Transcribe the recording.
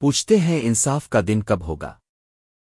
پوچھتے ہیں انصاف کا دن کب ہوگا۔